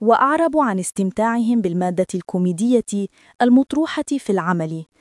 وأعربوا عن استمتاعهم بالمادة الكوميدية المطروحة في العمل.